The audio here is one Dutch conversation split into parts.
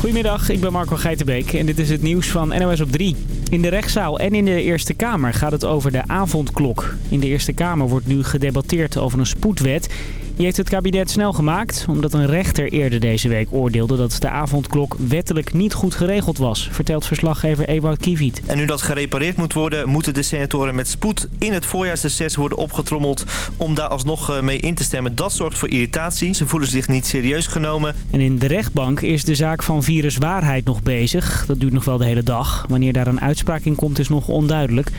Goedemiddag, ik ben Marco Geitenbeek en dit is het nieuws van NOS op 3. In de rechtszaal en in de Eerste Kamer gaat het over de avondklok. In de Eerste Kamer wordt nu gedebatteerd over een spoedwet. Die heeft het kabinet snel gemaakt, omdat een rechter eerder deze week oordeelde dat de avondklok wettelijk niet goed geregeld was, vertelt verslaggever Ewout Kiewiet. En nu dat gerepareerd moet worden, moeten de senatoren met spoed in het voorjaarsreces worden opgetrommeld om daar alsnog eh, mee in te stemmen. Dat zorgt voor irritatie. Ze voelen zich niet serieus genomen. En in de rechtbank is de zaak van viruswaarheid nog bezig. Dat duurt nog wel de hele dag. Wanneer daar een uitspraak in komt is nog onduidelijk.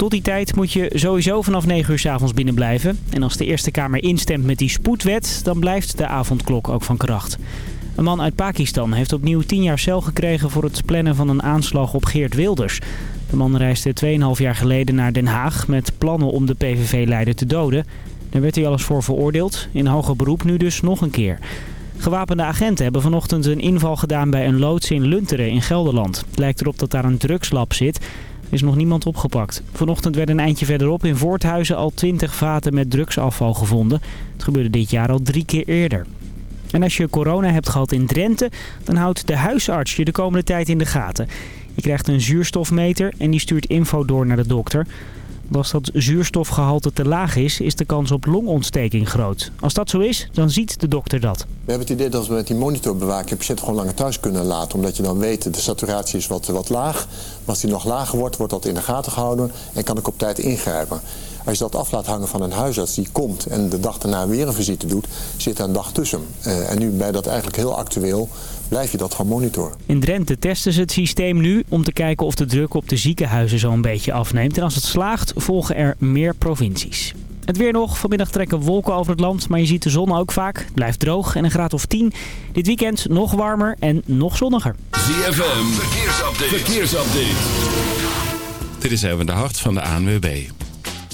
Tot die tijd moet je sowieso vanaf 9 uur s avonds binnen blijven. En als de Eerste Kamer instemt met die spoedwet, dan blijft de avondklok ook van kracht. Een man uit Pakistan heeft opnieuw 10 jaar cel gekregen voor het plannen van een aanslag op Geert Wilders. De man reisde 2,5 jaar geleden naar Den Haag met plannen om de PVV-leider te doden. Daar werd hij alles voor veroordeeld. In hoger beroep nu dus nog een keer. Gewapende agenten hebben vanochtend een inval gedaan bij een loods in Lunteren in Gelderland. Het lijkt erop dat daar een drugslab zit. Is nog niemand opgepakt. Vanochtend werd een eindje verderop in Voorthuizen al 20 vaten met drugsafval gevonden. Het gebeurde dit jaar al drie keer eerder. En als je corona hebt gehad in Drenthe, dan houdt de huisarts je de komende tijd in de gaten. Je krijgt een zuurstofmeter en die stuurt info door naar de dokter. Als dat zuurstofgehalte te laag is, is de kans op longontsteking groot. Als dat zo is, dan ziet de dokter dat. We hebben het idee dat we met die monitor bewaken je patiënt gewoon langer thuis kunnen laten. Omdat je dan weet, de saturatie is wat, wat laag. Maar als die nog lager wordt, wordt dat in de gaten gehouden en kan ik op tijd ingrijpen. Als je dat af laat hangen van een huisarts die komt en de dag daarna weer een visite doet, zit er een dag tussen. Uh, en nu bij dat eigenlijk heel actueel blijf je dat gewoon monitoren. In Drenthe testen ze het systeem nu om te kijken of de druk op de ziekenhuizen zo een beetje afneemt. En als het slaagt, volgen er meer provincies. Het weer nog. Vanmiddag trekken wolken over het land, maar je ziet de zon ook vaak. Het blijft droog en een graad of 10. Dit weekend nog warmer en nog zonniger. ZFM, verkeersupdate. verkeersupdate. Dit is even de hart van de ANWB.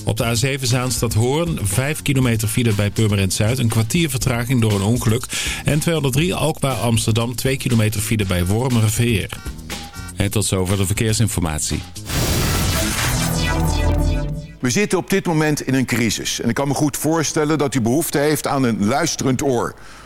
Op de A7 Zaanstad Hoorn, 5 kilometer file bij Purmerend Zuid. Een kwartier vertraging door een ongeluk. En 203 Alkmaar Amsterdam, 2 kilometer file bij Wormerveer. En tot zover de verkeersinformatie. We zitten op dit moment in een crisis. En ik kan me goed voorstellen dat u behoefte heeft aan een luisterend oor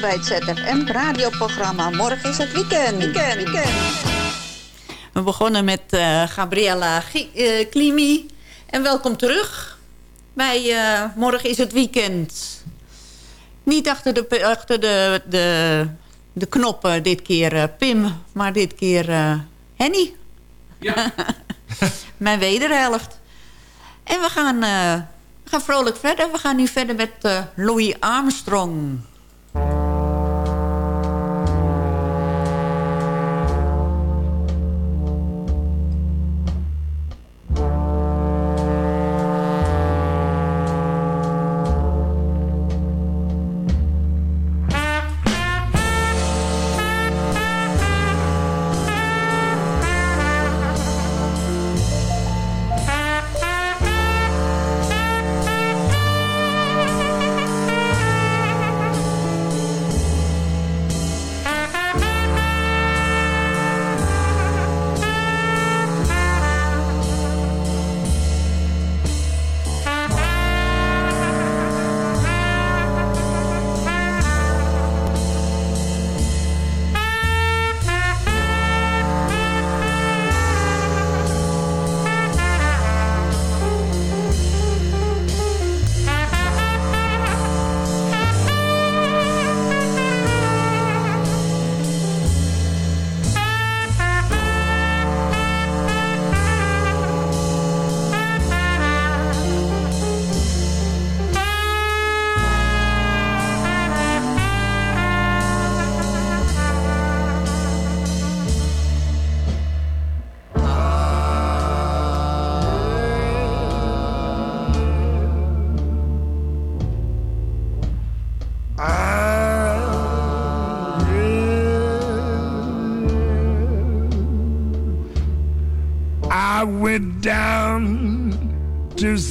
Welkom bij het ZFM radioprogramma. Morgen is het weekend. Weekend, weekend. We begonnen met uh, Gabriella uh, Klimi. En welkom terug bij uh, Morgen is het weekend. Niet achter de, achter de, de, de knoppen dit keer Pim, maar dit keer Henny. Ja. Mijn wederhelft. En we gaan, we gaan vrolijk verder. We gaan nu verder met Louis Armstrong.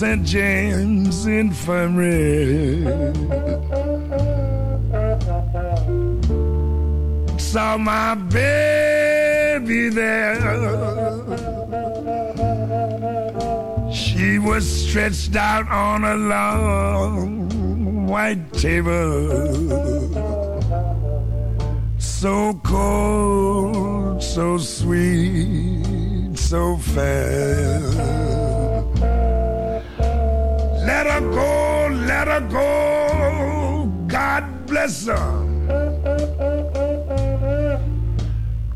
St. James Infirmary. Saw my baby there. She was stretched out on a long white table. So cold, so sweet, so fair. Let her go, let her go. God bless her.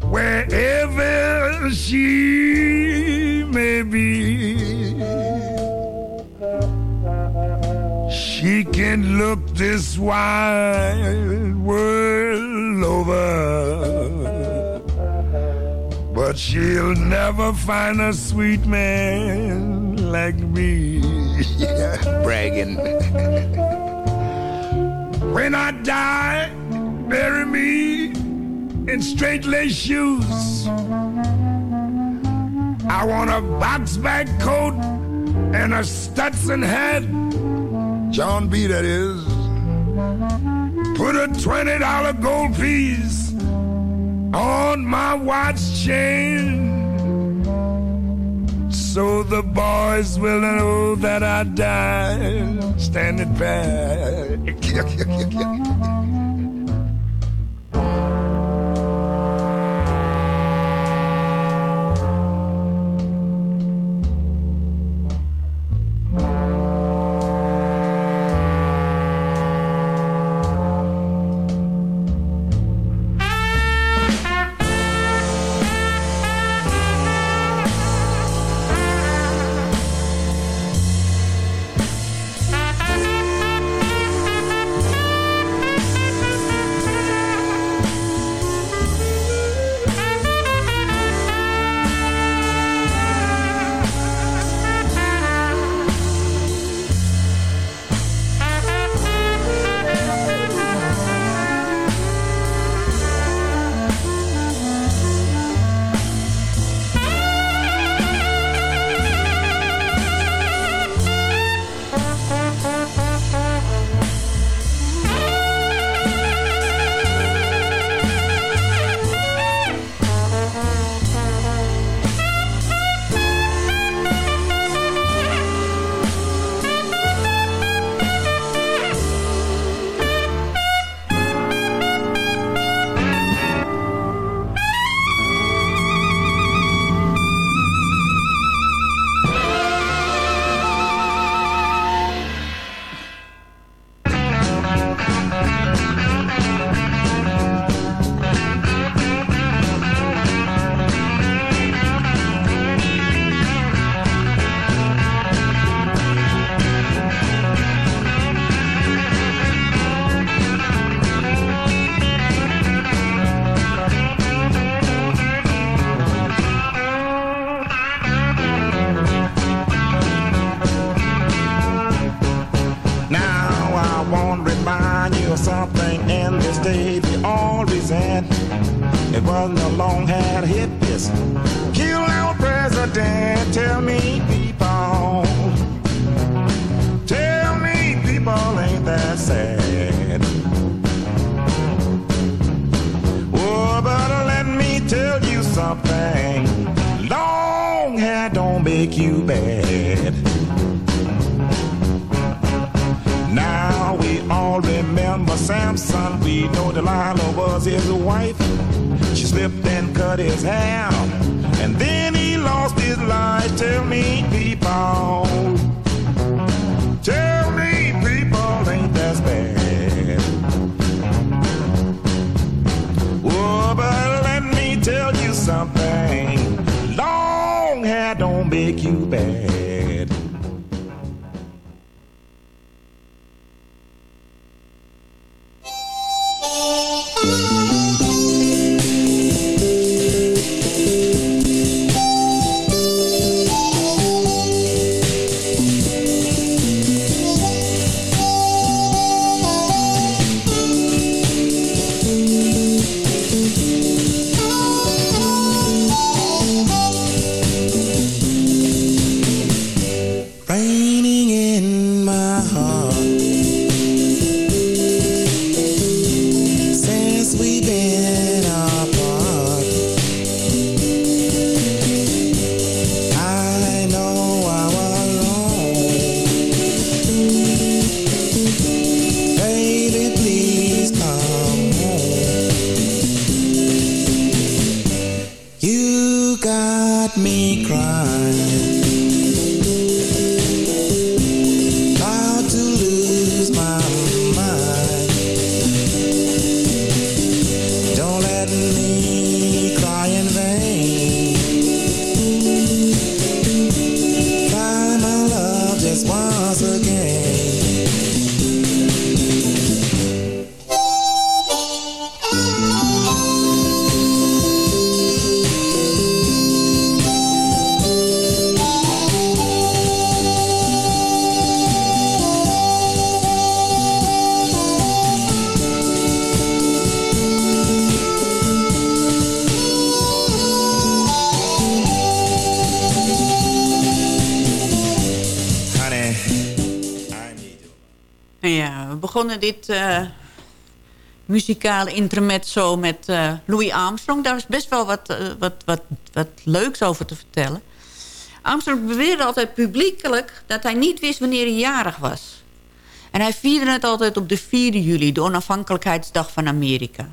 Wherever she may be, she can look this wide world over. But she'll never find a sweet man like me. Bragging. when I die, bury me in straight lace shoes. I want a box bag coat and a Stetson hat. John B. That is. Put a $20 gold piece on my watch chain so the boys will know that I died standing back. bed. Begonnen dit eh, muzikale intermezzo met eh, Louis Armstrong. Daar is best wel wat, eh, wat, wat, wat leuks over te vertellen. Armstrong beweerde altijd publiekelijk dat hij niet wist wanneer hij jarig was. En hij vierde het altijd op de 4 juli, de onafhankelijkheidsdag van Amerika.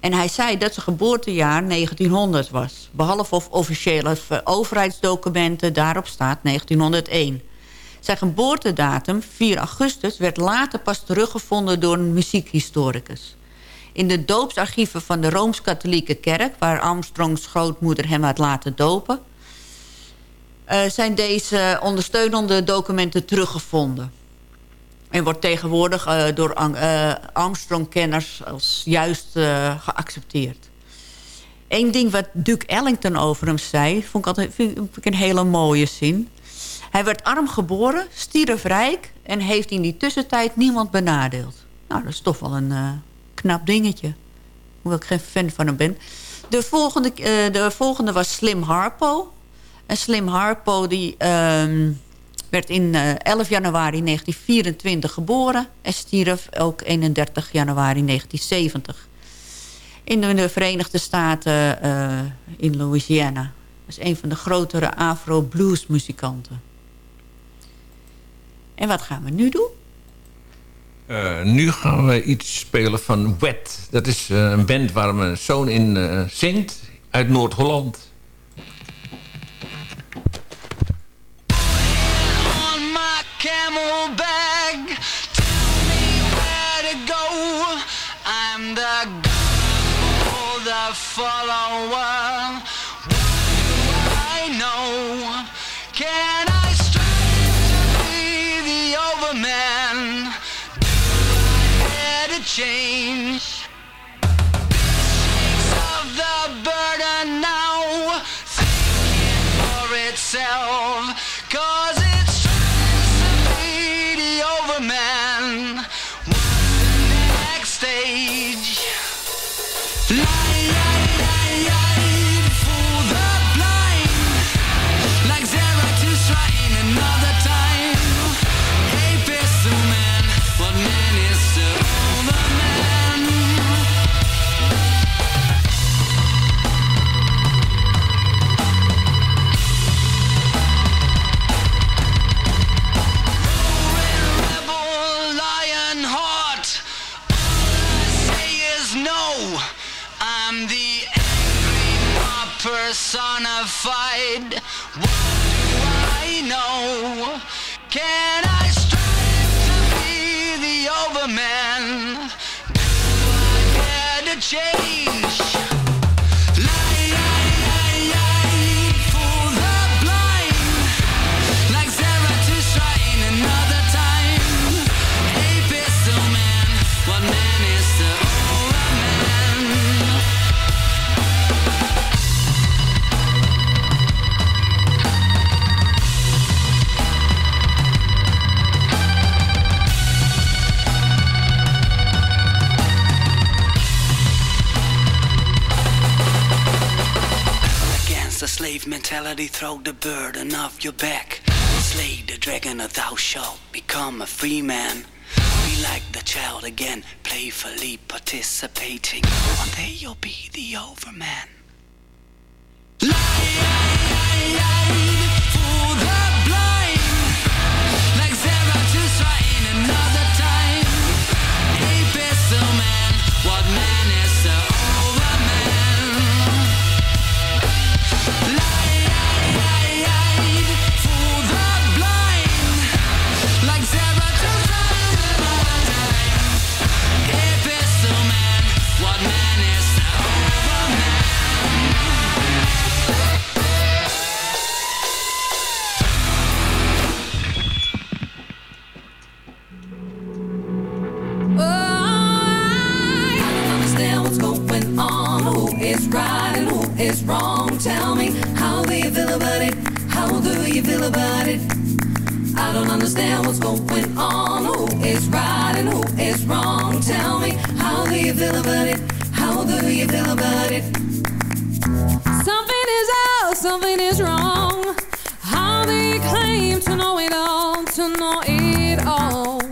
En hij zei dat zijn geboortejaar 1900 was. Behalve of officiële overheidsdocumenten daarop staat 1901. Zijn geboortedatum, 4 augustus, werd later pas teruggevonden door een muziekhistoricus. In de doopsarchieven van de Rooms-Katholieke Kerk... waar Armstrongs grootmoeder hem had laten dopen... eh, zijn deze ondersteunende documenten teruggevonden. En wordt tegenwoordig eh, door eh, Armstrong-kenners als juist geaccepteerd. Eén ding wat Duke Ellington over hem zei... vond ik, altijd, vind ik een hele mooie zin... Hij werd arm geboren, stierf rijk... en heeft in die tussentijd niemand benadeeld. Nou, dat is toch wel een eh, knap dingetje. Hoewel ik geen fan van hem ben. De volgende, eh, de volgende was Slim Harpo. En Slim Harpo die, ehm, werd in eh 11 januari 1924 geboren... en stierf ook 31 januari 1970. In de, Verenigde Staten eh, in Louisiana. Dat is een van de grotere afro-blues-muzikanten. En wat gaan we nu doen? Eh, nu gaan we iets spelen van Wet. Dat is eh, een band waar mijn zoon in eh, zingt. Uit Noord-Holland. on my camelback. Tell me where to go. I'm the guide, the follower. Slave mentality, throw the burden off your back. Slay the dragon, or thou shalt become a free man. Be like the child again, playfully participating. One day you'll be the overman. For is wrong? Tell me, how do you feel about it? How do you feel about it? I don't understand what's going on. Who is right and who is wrong? Tell me, how do you feel about it? How do you feel about it? Something is out, something is wrong. How do you claim to know it all, to know it all?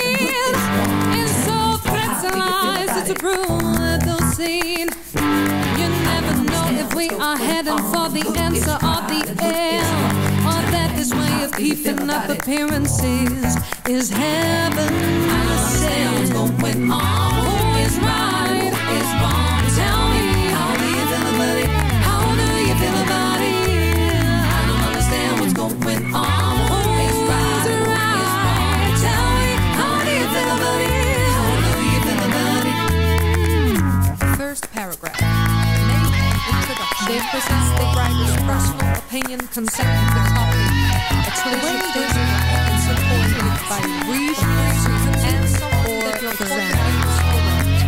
appearances is heaven. I understand what's going on. Who is right? paragraph. They present the writer's personal opinion concerning the topic, exclusively and supported by reasons and support that your present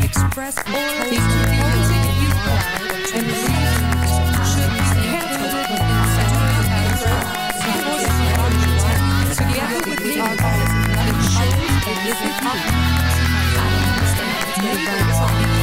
express or the community you provide and should be handled within such a paragraph the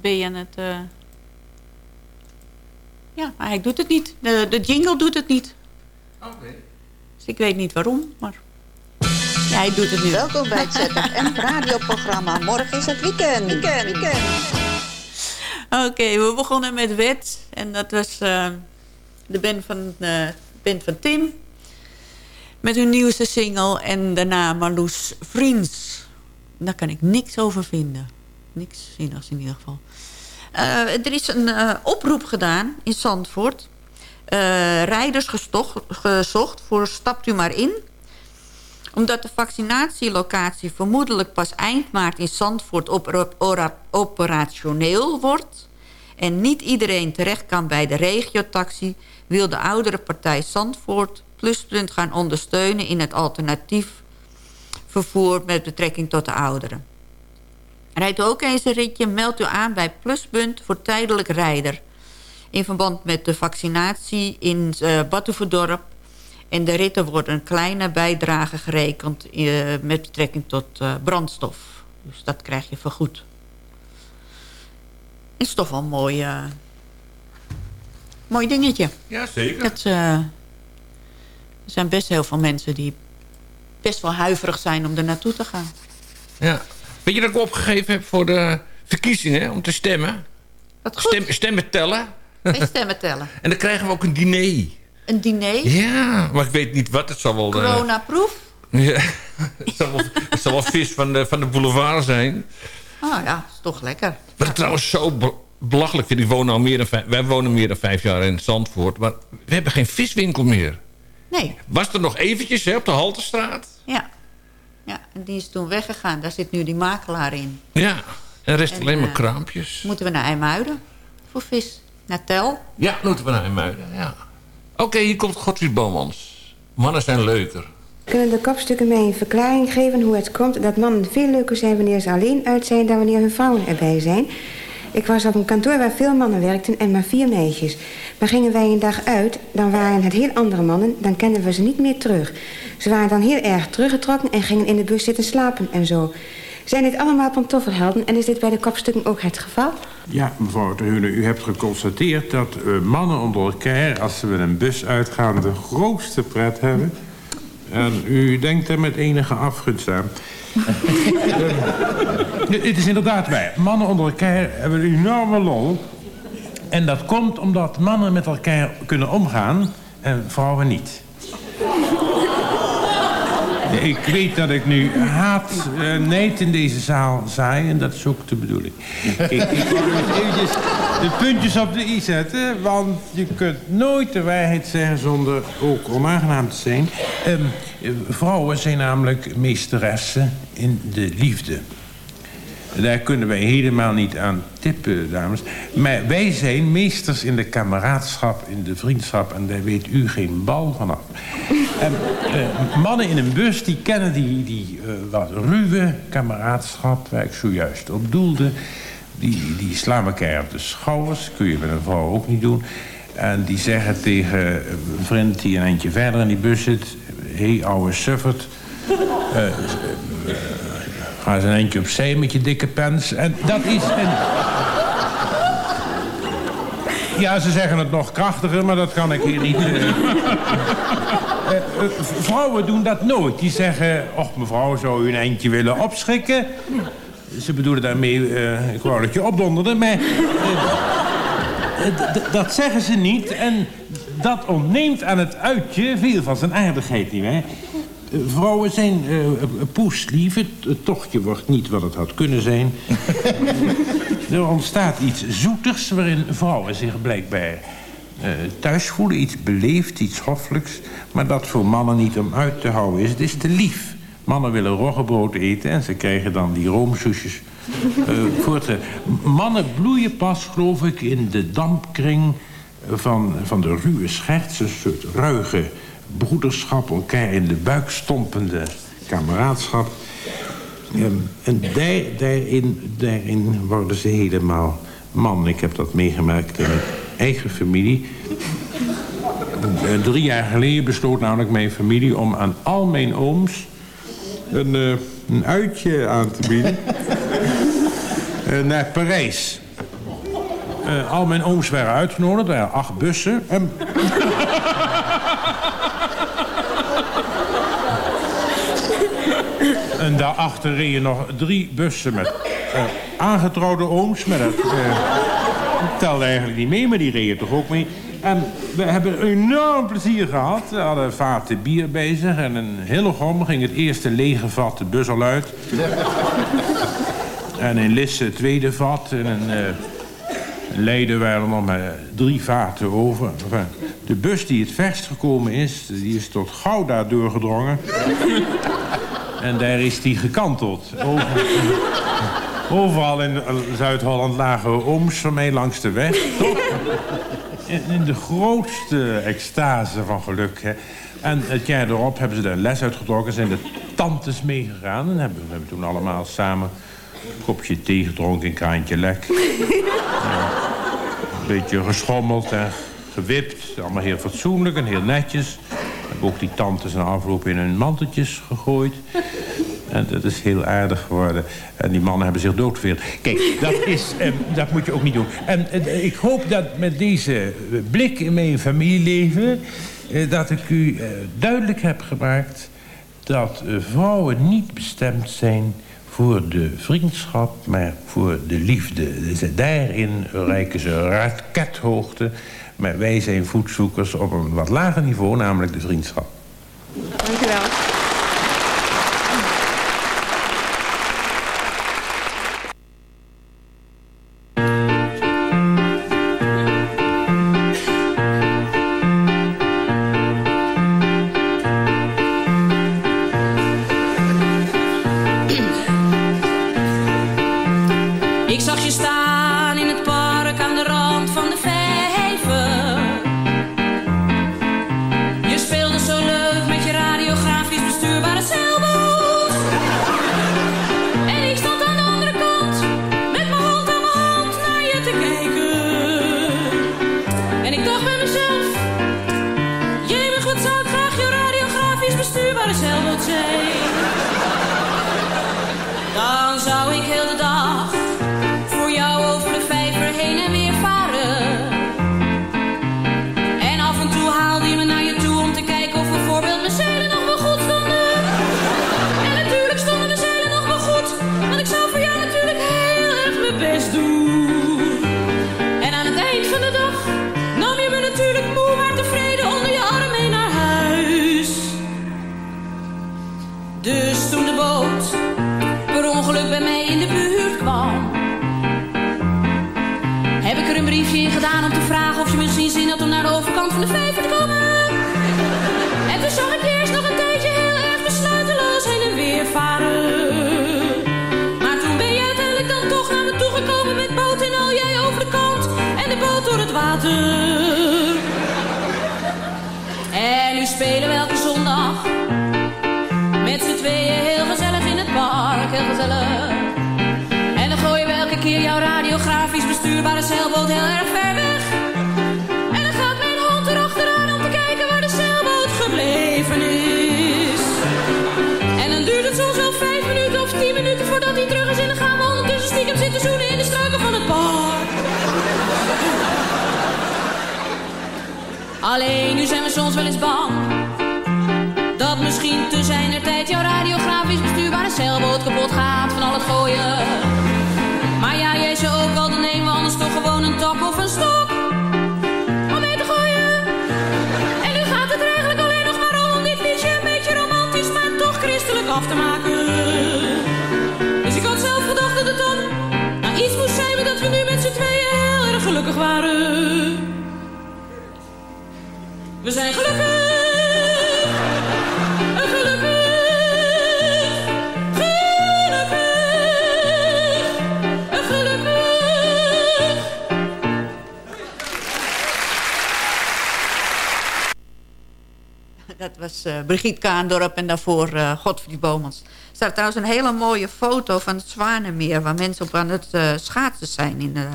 Ben je aan het... eh, Ja, maar hij doet het niet. De, de jingle doet het niet. Oké. Dus ik weet niet waarom, maar... Ja, hij doet het nu. Welkom bij het ZFM radioprogramma. Morgen is het weekend. Weekend, weekend. Oké, we begonnen met Wet. En dat was eh, de band van, eh, band van Tim. Met hun nieuwste single en daarna Marloes Vriends. Daar kan ik niks over vinden. Niks zinnigs in ieder geval. Eh, er is een eh, oproep gedaan in Zandvoort. Eh, rijders gezocht voor Stapt u maar in. Omdat de vaccinatielocatie vermoedelijk pas eind maart in Zandvoort operationeel wordt... en niet iedereen terecht kan bij de regiotaxi... wil de oudere partij Zandvoort Pluspunt gaan ondersteunen... in het alternatief vervoer met betrekking tot de ouderen. Rijdt ook eens een ritje, meld u aan bij Pluspunt voor tijdelijk rijder. In verband met de vaccinatie in uh, Batuverdorp. En de ritten worden een kleine bijdrage gerekend eh, met betrekking tot eh, brandstof. Dus dat krijg je vergoed. Is toch wel een mooi, mooi dingetje. Ja, zeker. Dat, er zijn best heel veel mensen die best wel huiverig zijn om er naartoe te gaan. Ja. Weet je dat ik opgegeven heb voor de verkiezingen om te stemmen? Stem, stemmen tellen. Stemmen tellen. En dan krijgen we ook een diner. Een diner? Ja, maar ik weet niet wat. Het zal wel... eh, Corona-proof? ja, het, zal wel, het zal wel vis van de, van de boulevard zijn. Ah ja, is toch lekker. Wat ik trouwens zo be- belachelijk vind. Ik woon al meer dan vijf, wij wonen meer dan vijf jaar in Zandvoort. Maar we hebben geen viswinkel meer. Nee, Was er nog eventjes hè, op de Haltestraat? ja. Ja, en die is toen weggegaan. Daar zit nu die makelaar in. Ja, en rest En, alleen maar eh, kraampjes. Moeten we naar IJmuiden voor vis? Naar Tel? Ja, moeten we naar IJmuiden, ja. Oké, hier komt Godfried Bomans. Mannen zijn leuker. Kunnen de kopstukken mij een verklaring geven hoe het komt dat mannen veel leuker zijn wanneer ze alleen uit zijn dan wanneer hun vrouwen erbij zijn? Ik was op een kantoor waar veel mannen werkten en maar vier meisjes. Maar gingen wij een dag uit, dan waren het heel andere mannen, dan kenden we ze niet meer terug. Ze waren dan heel erg teruggetrokken en gingen in de bus zitten slapen en zo. Zijn dit allemaal pantoffelhelden en is dit bij de kopstukken ook het geval? Ja, mevrouw de Hune, u hebt geconstateerd dat eh, mannen onder elkaar... als ze met een bus uitgaan, de grootste pret hebben. En u denkt er met enige afgunst aan. Eh, Het is inderdaad waar. Mannen onder elkaar hebben een enorme lol. En dat komt omdat mannen met elkaar kunnen omgaan en vrouwen niet. Ik weet dat ik nu haat, eh neid in deze zaal zaai. En dat is ook de bedoeling. ik, ik wil eventjes de puntjes op de i zetten. Want je kunt nooit de waarheid zeggen zonder ook onaangenaam te zijn. Ehm, eh, vrouwen zijn namelijk meesteressen in de liefde. Daar kunnen wij helemaal niet aan tippen, dames. Maar wij zijn meesters in de kameraadschap, in de vriendschap... en daar weet u geen bal vanaf. En, eh, mannen in een bus, die kennen die, die eh, wat ruwe kameraadschap... waar ik zojuist op doelde. Die, die slaan elkaar op de schouders. kun je met een vrouw ook niet doen. En die zeggen tegen een vriend die een eindje verder in die bus zit... hé, hey, ouwe suffert... eh, Ga eens een eindje opzij met je dikke pens. En dat is een... Ja, ze zeggen het nog krachtiger, maar dat kan ik hier niet... eh, vrouwen doen dat nooit. Die zeggen, och mevrouw, zou u een eindje willen opschrikken? Ze bedoelen daarmee, ik wou dat je opdonderde, maar... dat zeggen ze niet en dat ontneemt aan het uitje veel van zijn aardigheid, nietwaar? Eh, Vrouwen zijn eh, poeslief. Het, het tochtje wordt niet wat het had kunnen zijn. er ontstaat iets zoeters waarin vrouwen zich blijkbaar eh, thuis voelen. Iets beleefd, iets hoffelijks. Maar dat voor mannen niet om uit te houden is. Het is te lief. Mannen willen roggebrood eten en ze krijgen dan die roomsoesjes. eh, te... Mannen bloeien pas, geloof ik, in de dampkring van, van de ruwe scherts. Een soort ruige broederschap, elkaar in de buik stompende kameraadschap. Ehm, en daar, daarin, daarin worden ze helemaal man. Ik heb dat meegemaakt in mijn eigen familie. Eh, drie jaar geleden besloot namelijk mijn familie om aan al mijn ooms een, eh, een uitje aan te bieden. Eh, naar Parijs. Al mijn ooms waren uitgenodigd, er waren acht bussen. En En daarachter reden nog drie bussen met eh, aangetrouwde ooms. Maar dat eh, telde eigenlijk niet mee, maar die reden toch ook mee. En we hebben enorm plezier gehad. We hadden vaten bier bezig en in Hillegom ging het eerste lege vat de bus al uit. en in Lisse het tweede vat. En in eh, Leiden waren er nog maar drie vaten over. De bus die het verst gekomen is, die is tot Gouda doorgedrongen. En daar is die gekanteld. Over- Overal in eh, Zuid-Holland lagen ooms van mij langs de weg. In, de grootste extase van geluk. Hè. En het jaar erop hebben ze daar een les uitgetrokken. Zijn de tantes meegegaan. En hebben, we toen allemaal samen een kopje thee gedronken in Kraantje Lek. Een beetje geschommeld en gewipt. Allemaal heel fatsoenlijk en heel netjes. Ook die tantes na afloop in hun manteltjes gegooid. En dat is heel aardig geworden. En die mannen hebben zich doodgeveerd. Kijk, dat, is, eh, dat moet je ook niet doen. En eh, ik hoop dat met deze blik in mijn familieleven... eh, dat ik u eh, duidelijk heb gemaakt... dat vrouwen niet bestemd zijn voor de vriendschap... maar voor de liefde. Dus daarin reiken ze rakethoogte. Maar wij zijn voetzoekers op een wat lager niveau... namelijk de vriendschap. Dankjewel. Ik radiografisch bestuurbare zeilboot zijn. Dan zou ik heel de dag Alleen nu zijn we soms wel eens bang dat misschien te zijner tijd jouw radiografisch bestuurbare zeilboot kapot gaat van al het gooien. Maar ja, jij zou ook wel, dan nemen we anders toch gewoon een tak of een stok. Om mee te gooien. En nu gaat het er eigenlijk alleen nog maar om dit liedje een beetje romantisch, maar toch christelijk af te maken. Dus ik had zelf gedacht dat het dan nou, iets moest zijn, maar dat we nu met z'n tweeën heel erg gelukkig waren. We zijn gelukkig. Dat was eh, Brigitte Kaandorp en daarvoor eh Godfried Bomans. Er staat trouwens een hele mooie foto van het Zwanenmeer... waar mensen op aan het eh, schaatsen zijn in de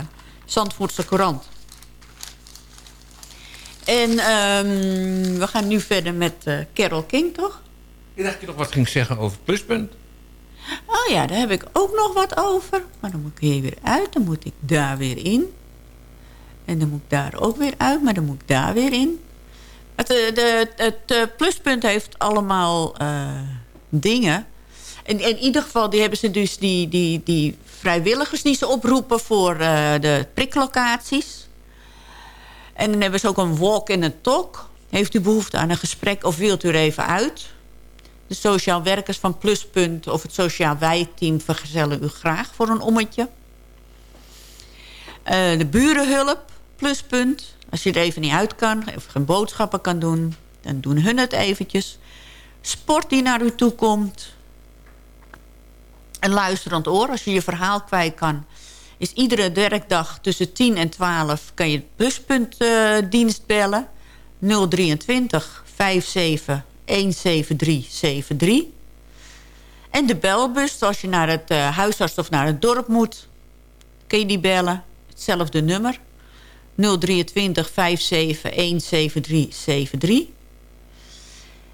Zandvoortse Courant. En ehm, we gaan nu verder met eh, Carol King, toch? Ik dacht dat je nog wat ging zeggen over Pluspunt. Oh ja, daar heb ik ook nog wat over. Maar dan moet ik hier weer uit. Dan moet ik daar weer in. En dan moet ik daar ook weer uit. Maar dan moet ik daar weer in. Het, eh, de, het eh, pluspunt heeft allemaal dingen. En in ieder geval die hebben ze dus die, die, die vrijwilligers die ze oproepen voor de priklocaties. En dan hebben ze ook een walk in een talk. Heeft u behoefte aan een gesprek of wilt u er even uit? De sociaal werkers van Pluspunt of het sociaal wijkteam vergezellen u graag voor een ommetje. Eh, de burenhulp, Pluspunt. Als je er even niet uit kan of geen boodschappen kan doen, dan doen hun het eventjes. Sport die naar u toe komt. Een luisterend oor, als je je verhaal kwijt kan... is iedere werkdag tussen 10 en 12 kan je het pluspuntdienst bellen. 023 57 17373. En de belbus, als je naar het eh, huisarts of naar het dorp moet... kun je die bellen. Hetzelfde nummer. 023 57 17373.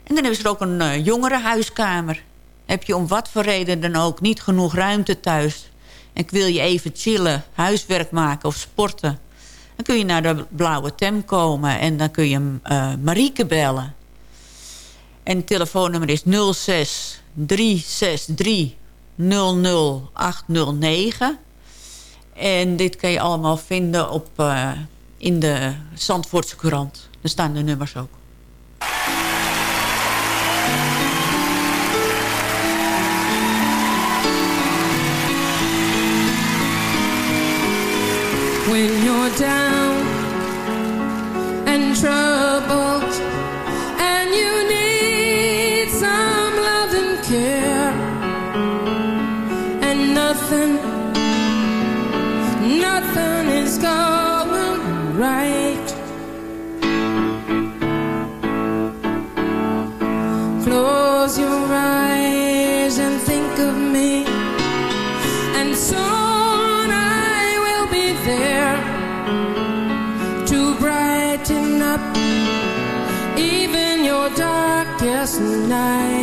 En dan ze er ook een uh, jongerenhuiskamer. Heb je om wat voor reden dan ook niet genoeg ruimte thuis... en wil je even chillen, huiswerk maken of sporten... dan kun je naar de Blauwe Tem komen en dan kun je uh, Marieke bellen. En het telefoonnummer is 06 363 00809. En dit kan je allemaal vinden op, uh, in de Zandvoortse Courant. Daar staan de nummers ook. When you're down and troubled and you need some love and care and nothing nothing is going right. Close your eyes and think of me and soon tonight.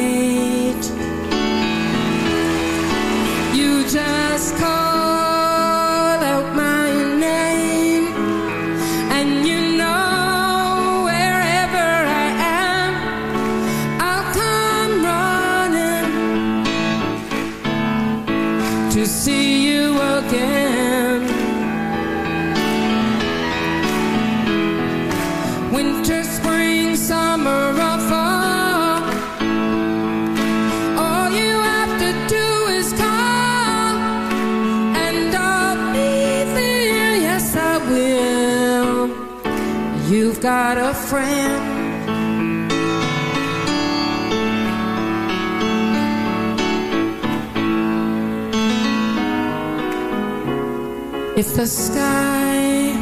You've got a friend. If the sky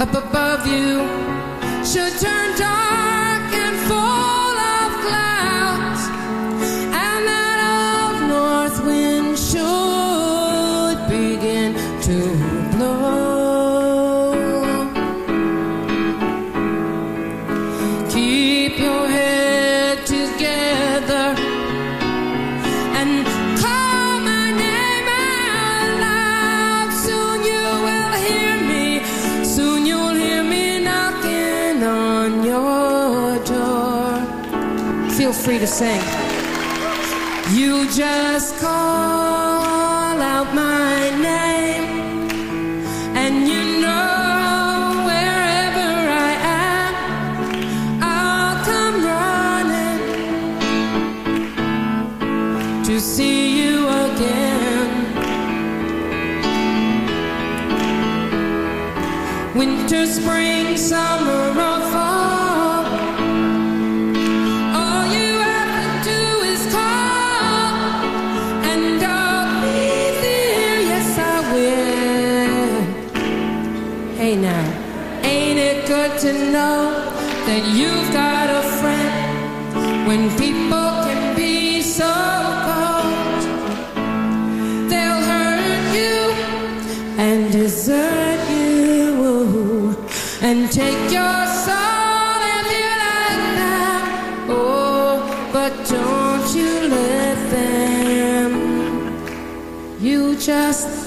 up above you should turn dark sing. You just call don't you let them. You just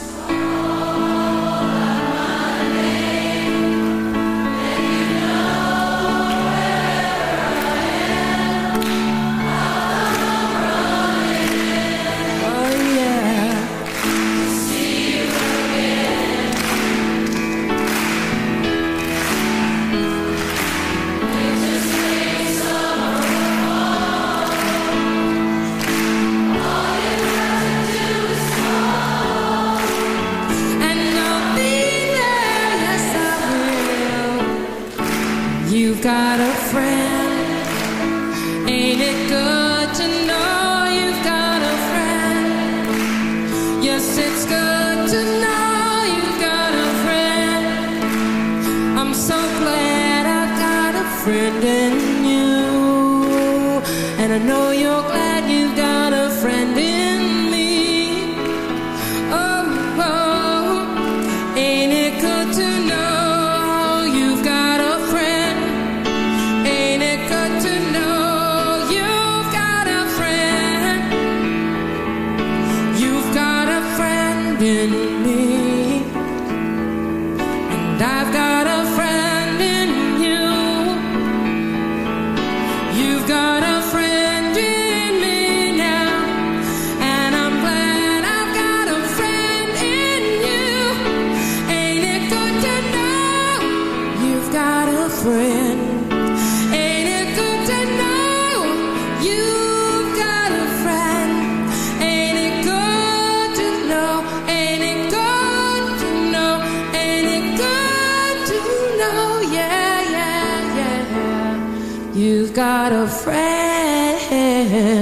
got a friend. Ain't it good to know you've got a friend? Yes, it's good to know you've got a friend. I'm so glad I got a friend in you. And I know got a friend.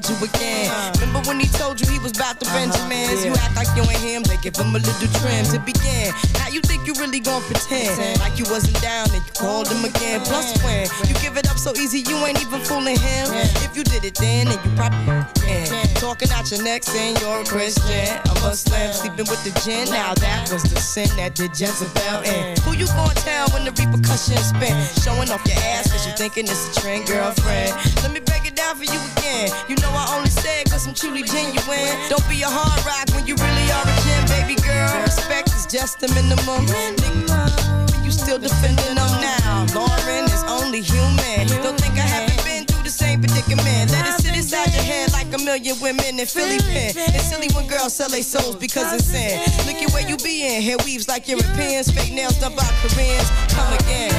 Called you again. Remember when he told you he was about to uh-huh. Benjamins? You act like you ain't him, they give him a little trim to begin. How you think you really gonna pretend? Like you wasn't down and you called him again. Plus when you give it up so easy, you ain't even fooling him. If you did it then, then you probably can. Talking out your neck saying you're a Christian. A Muslim sleeping with the gin. Now that was the sin that did Jezebel in. Who you gonna tell when the repercussions spin? Showing off your ass cause you thinking it's a trend, girlfriend. Let me down for you again. You know I only say it cause I'm truly genuine. Don't be a hard rock when you really are a gem, baby girl. Respect is just the minimum. Nigga, you still defending them now. Lauren is only human. Don't think I haven't been through the same predicament. Let it sit inside your head like a million women in Philly pen. It's silly when girls sell their souls because it's sin. Look at where you be in. Hair weaves like Europeans. Fake nails done by Koreans. Come again.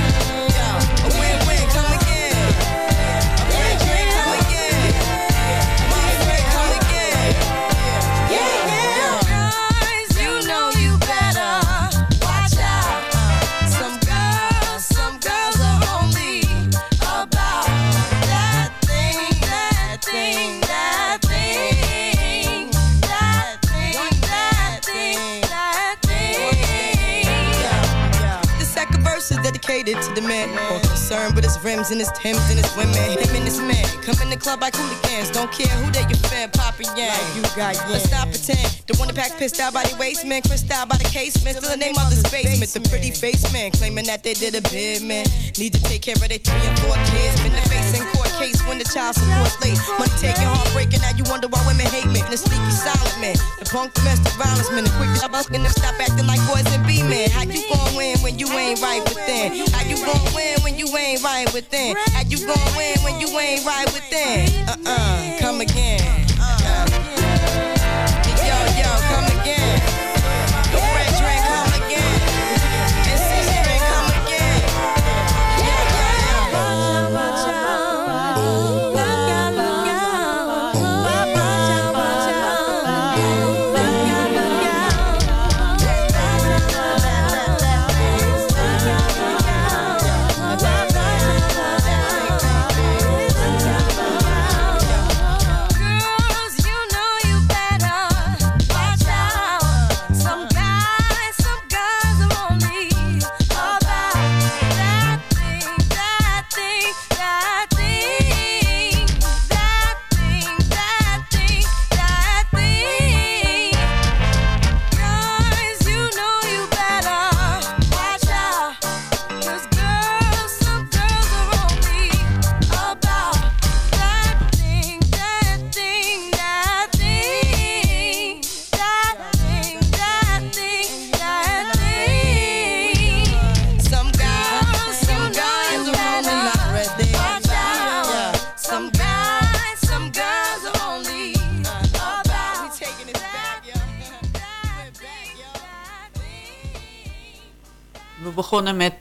Yo, a win-win. Rims and his Timbs and his women. Him and his man come in the club like hooligans. Don't care who they your fan, Papa Yang. you got Let's not pretend. The one that pack pissed out by the waist man, crissed out by the casement. Still the name of this basement. The pretty face man claiming that they did a bid man. Need to take care of their three and four kids. Been the face in court case when the child support late. Money taking, heartbreaking. Now you wonder why women hate me. The sneaky silent man, the punk domestic violence man, the quick to up and stop acting like boys and be men. How you gon' win when you ain't right within? How you gon' win when you ain't right within? How you gon' win when you ain't right within? Uh-uh, come again.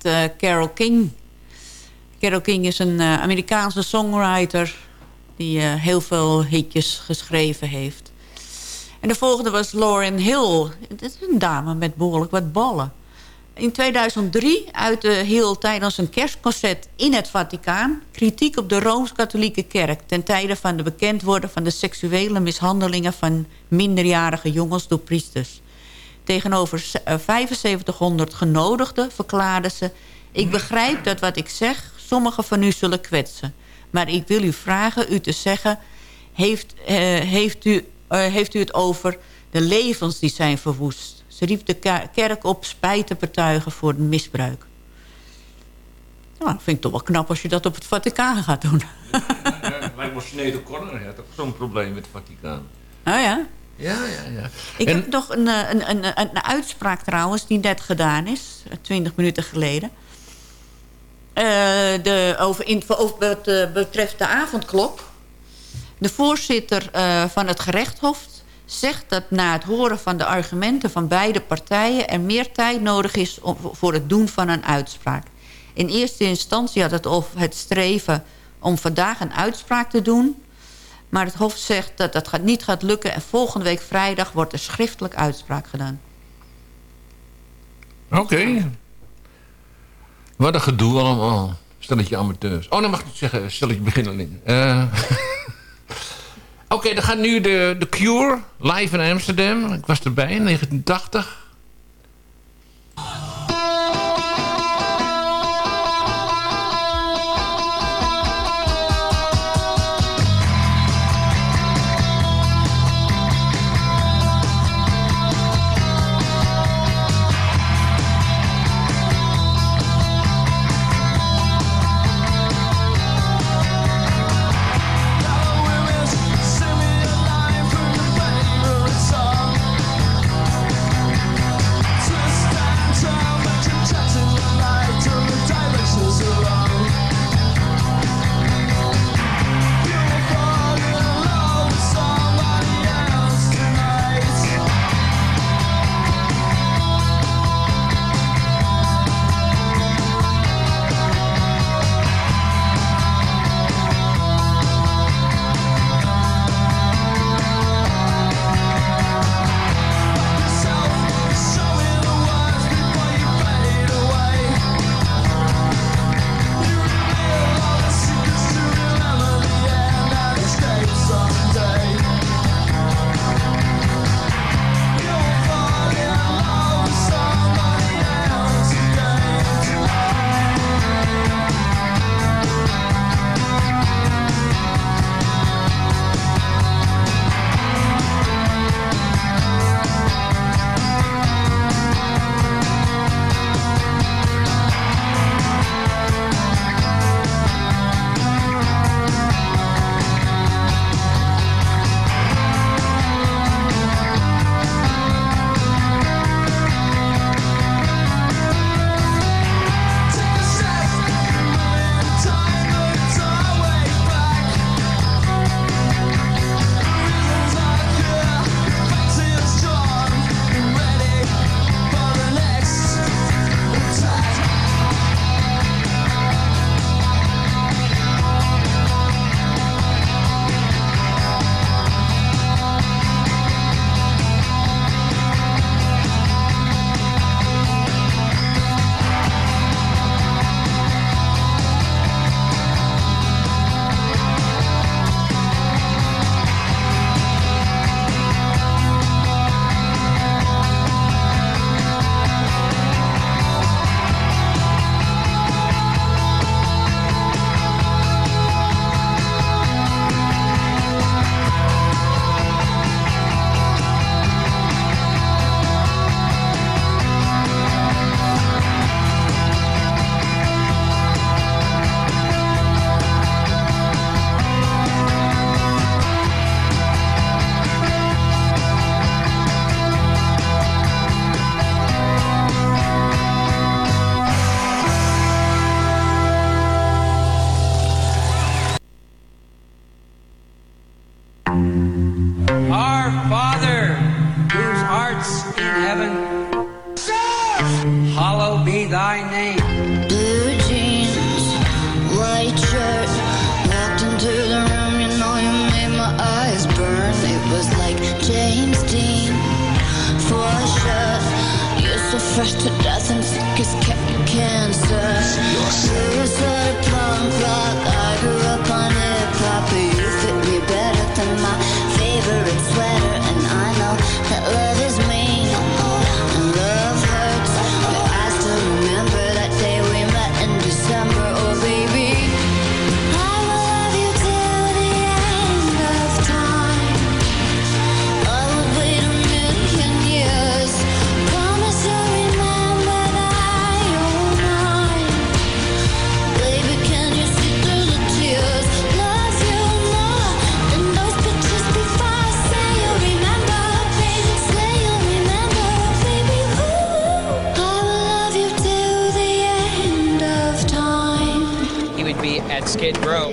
Eh, Carole King. Carole King is een eh, Amerikaanse songwriter... die eh, heel veel hitjes geschreven heeft. En de volgende was Lauren Hill. Dat is een dame met behoorlijk wat ballen. In 2003 uitte Hill tijdens een kerstconcert in het Vaticaan... kritiek op de Rooms-Katholieke Kerk... ten tijde van de bekend worden van de seksuele mishandelingen... van minderjarige jongens door priesters. Tegenover z- eh, 7500 genodigden verklaarde ze... ik begrijp dat wat ik zeg sommigen van u zullen kwetsen. Maar ik wil u vragen u te zeggen... heeft, eh, heeft, u, eh, heeft u het over de levens die zijn verwoest? Ze riep de kerk op spijt te betuigen voor het misbruik. Nou, dat vind ik toch wel knap als je dat op het Vaticaan gaat doen. Lijkt me Snede Corner had ook zo'n probleem met het Vaticaan. Oh ja? Ja, ja, ja. Ik En- heb nog een, eh, een, een, een, een uitspraak trouwens, die net gedaan is. eh, 20 minuten geleden. Eh, de, over, in, over, wat betreft de avondklok. De voorzitter van het gerechtshof zegt dat na het horen van de argumenten van beide partijen... er meer tijd nodig is om, voor het doen van een uitspraak. In eerste instantie had het over het streven om vandaag een uitspraak te doen... Maar het Hof zegt dat dat niet gaat lukken... en volgende week vrijdag wordt er schriftelijk uitspraak gedaan. Oké. Wat een gedoe allemaal. Stelletje amateurs. Oh, dan mag ik niet zeggen. Stelletje beginnelingen. Eh Oké, dan gaat nu de, de Cure. Live in Amsterdam. Ik was erbij in 1980. thy name. Blue jeans, white shirt. Walked into the room, you know you made my eyes burn. It was like James Dean, for sure. You're so fresh to death and sick as cancer. You're so plum clock. Kid Bro.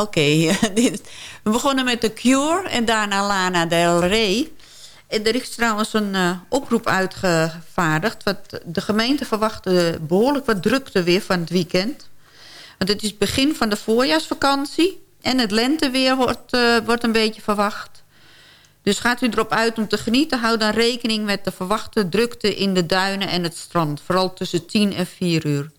oké. We begonnen met The Cure en daarna Lana Del Rey. En er is trouwens een eh, oproep uitgevaardigd. Wat de gemeente verwachtte eh, behoorlijk wat drukte weer van het weekend. Want het is het begin van de voorjaarsvakantie. En het lenteweer wordt, eh, wordt een beetje verwacht. Dus gaat u erop uit om te genieten. Hou dan rekening met de verwachte drukte in de duinen en het strand. Vooral tussen 10 en 4 uur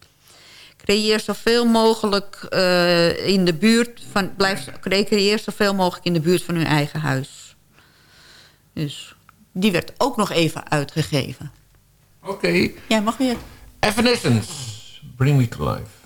creëer zoveel mogelijk eh, in de buurt... Van, blijf, recreëer zoveel mogelijk in de buurt van uw eigen huis. Dus die werd ook nog even uitgegeven. Oké. Okay. Jij mag weer. Evanescence, Bring Me To Life.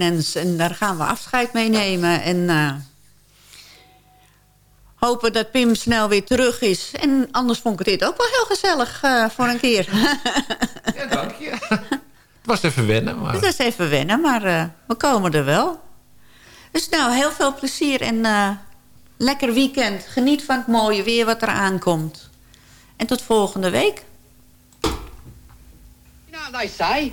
En daar gaan we afscheid mee nemen. En eh, hopen dat Pim snel weer terug is. En anders vond ik dit ook wel heel gezellig eh, voor een keer. Ja, dank je. Het was even wennen, maar... Het was even wennen, maar eh, we komen er wel. Dus nou, heel veel plezier en eh, lekker weekend. Geniet van het mooie weer wat er aankomt. En tot volgende week. You know what they say?